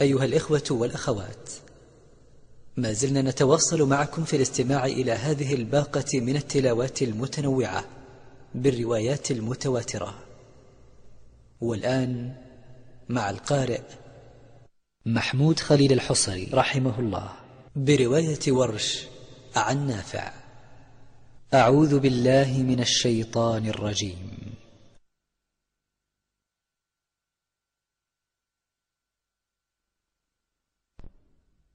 أيها الإخوة والأخوات ما زلنا نتواصل معكم في الاستماع إلى هذه الباقة من التلاوات المتنوعة بالروايات المتواترة. والآن مع القارئ محمود خليل الحصري رحمه الله برواية ورش عن نافع. أعوذ بالله من الشيطان الرجيم.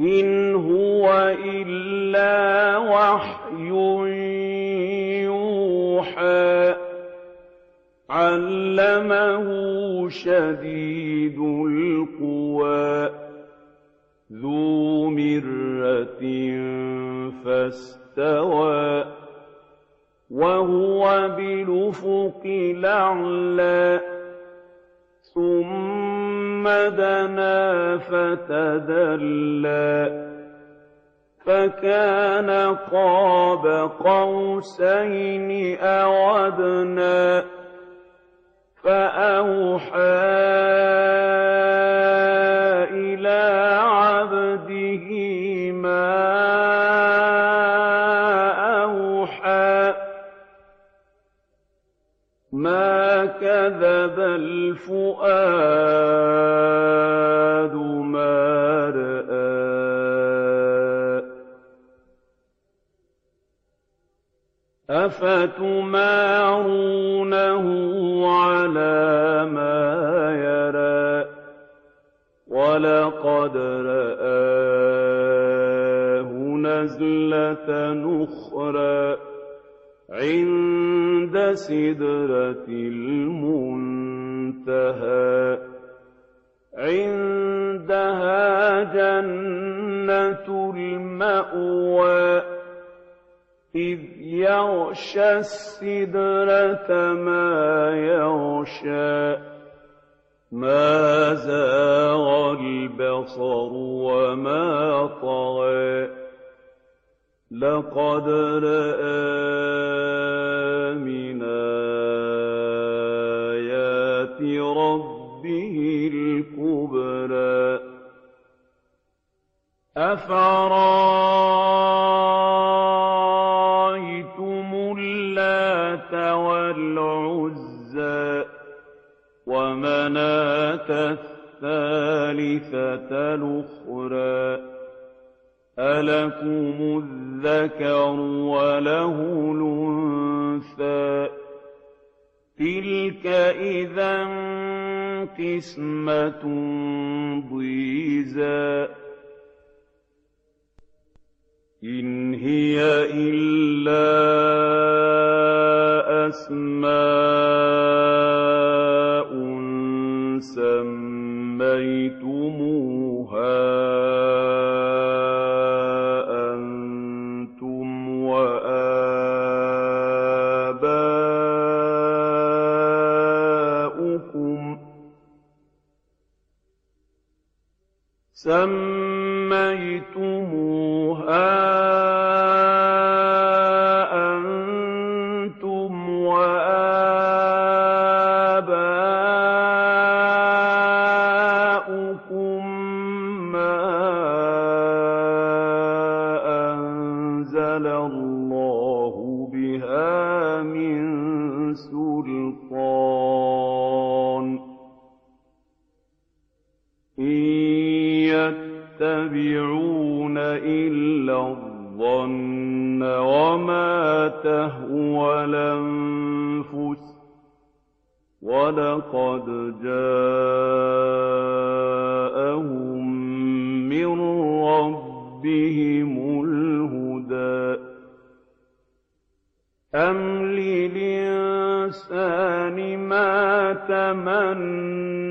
إن هو إلا وحي يوحى علمه شديد القوى ذو مرة فاستوى وهو بالأفق الأعلى ثم دنا فتدلى فكان قاب قوسين أو أدنى فأوحى أفتمارونه على ما يرى ولقد رآه نزلة نخرى عند سدرة يغشى السدرة ما يغشى. ما زاغ البصر وما طغى. لقد رأى من آيات ربه الكبرى. أفرأيتم الثالثة الأخرى ألكم الذكر وله الأنثى تلك إذا قسمة ضيزى إن هي إلا سميتموها يتبعون إلا الظن وما تهوى الأنفس ولقد جاءهم من ربهم الهدى أم للإنسان ما تمنى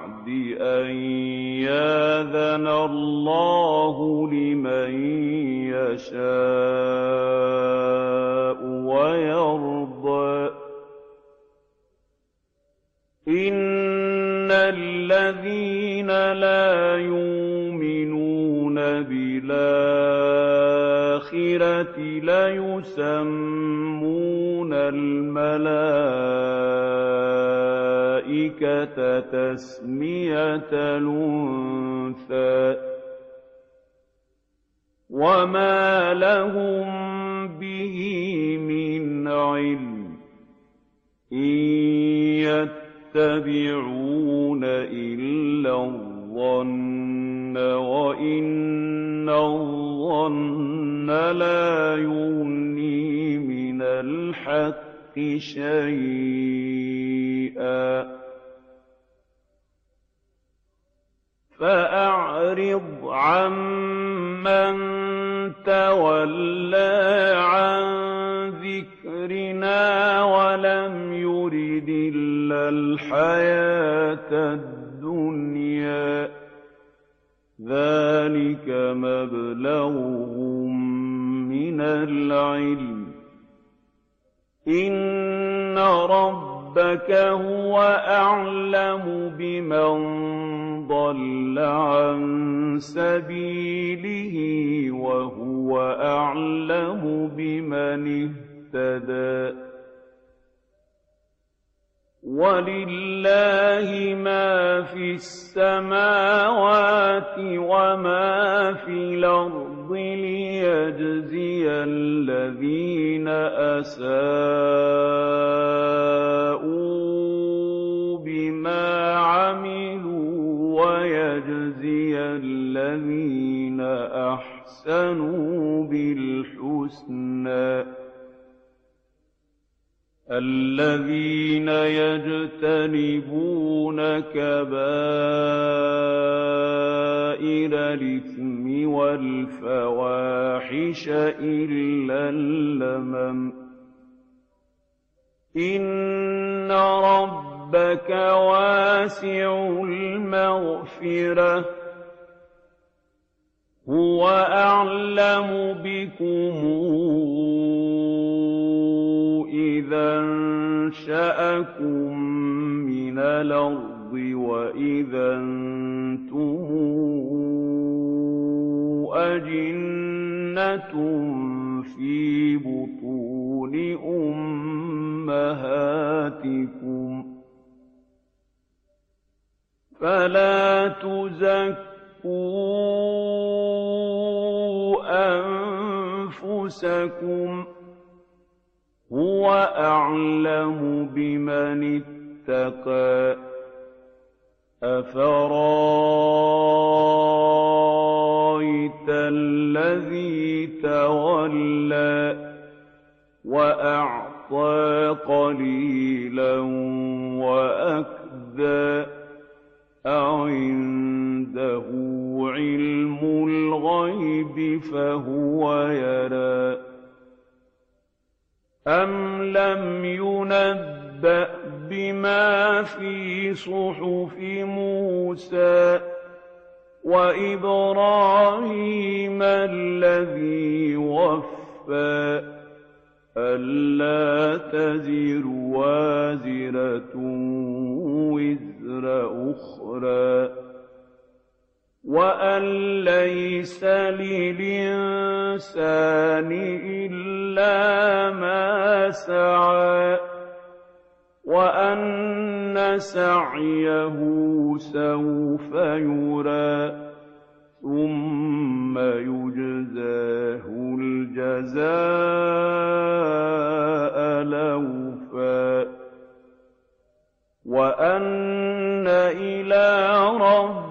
أن ياذن الله لمن يشاء ويرضى. إن الذين لا يؤمنون بالآخرة ليسمون الملائكة تسمية الأنثى. وما لهم به من علم. إن يتبعون إلا الظن وإن الظن لا يغني من الحق شيئا. فأعرض عمن تولى عن ذكرنا ولم يرد إلا الحياة الدنيا. ذلك مبلغهم من العلم. إن ربك هو أعلم بمن ضل عن سبيله وهو أعلم بمن اهتدى. ولله ما في السماوات وما في الأرض ليجزي الذين أساءوا أحسنوا بالحسنى الذين يجتنبون كبائر الإثم والفواحش إلا اللمم إن ربك واسع المغفرة هو أعلم بكم إِذَا أَنشَأَكُم مِّنَ الْأَرْضِ وَإِذَا أَنتُمْ أَجِنَّةٌ فِي بُطُونِ أُمَّهَاتِكُمْ ۖ فَلَا تُزَكُّوا أَنفُسَكُمْ ۖ هُوَ أَعْلَمُ بِمَنِ اتَّقَىٰ أَفَرَأَيْتَ الَّذِي تَوَلَّىٰ وَأَعْطَىٰ قَلِيلًا فَهُوَ يَرَىٰ. أَمْ لَمْ يُنَبَّأْ بِمَا فِي صُحُفِ مُوسَىٰ وَإِبْرَاهِيمَ الَّذِي وَفَّىٰ أَلَّا تَزِرُ وَازِرَةٌ وِزْرَ أُخْرَىٰ وَأَن لَّيْسَ لِلْإِنسَانِ إِلَّا مَا سَعَىٰ وَأَنَّ سَعْيَهُ سَوْفَ يُرَىٰ ثُمَّ يُجْزَاهُ الْجَزَاءَ الْأَوْفَىٰ وَأَنَّ إِلَىٰ رَبِّكَ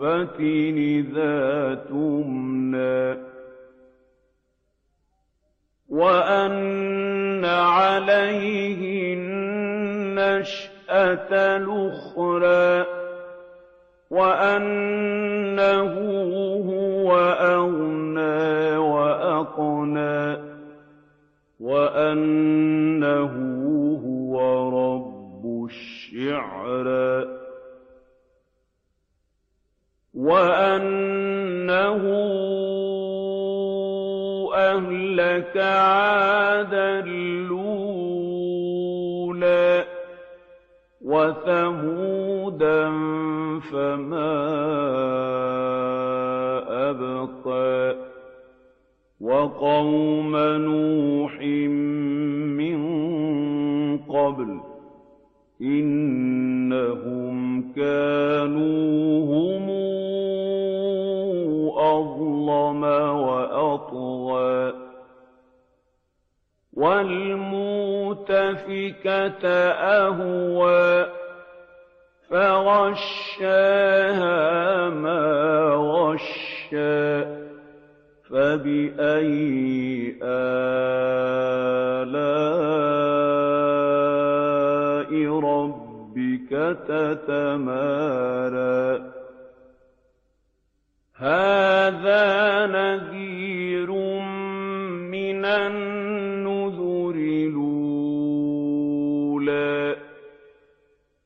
نطفة إذا تمنى وأن عليه النشأة الأخرى وأنه هو أغنى وأقنى وأنه هو رب الشعرى وأنه أهلك عادا الأولى وثمودا فما أبقى وقوم نوح من قبل إنهم كانوا هم أظلم وأطغى. والمؤتفكة أهوى فغشاها ما غشى فبأي آلاء ربك تتمارى؟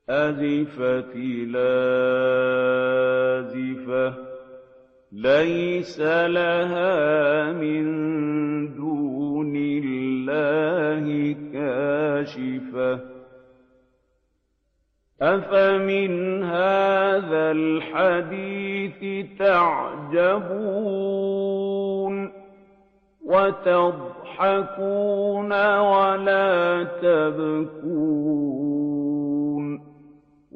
أزفت لازفة ليس لها من دون الله كاشفة. أفمن هذا الحديث تعجبون وتضحكون ولا تبكون؟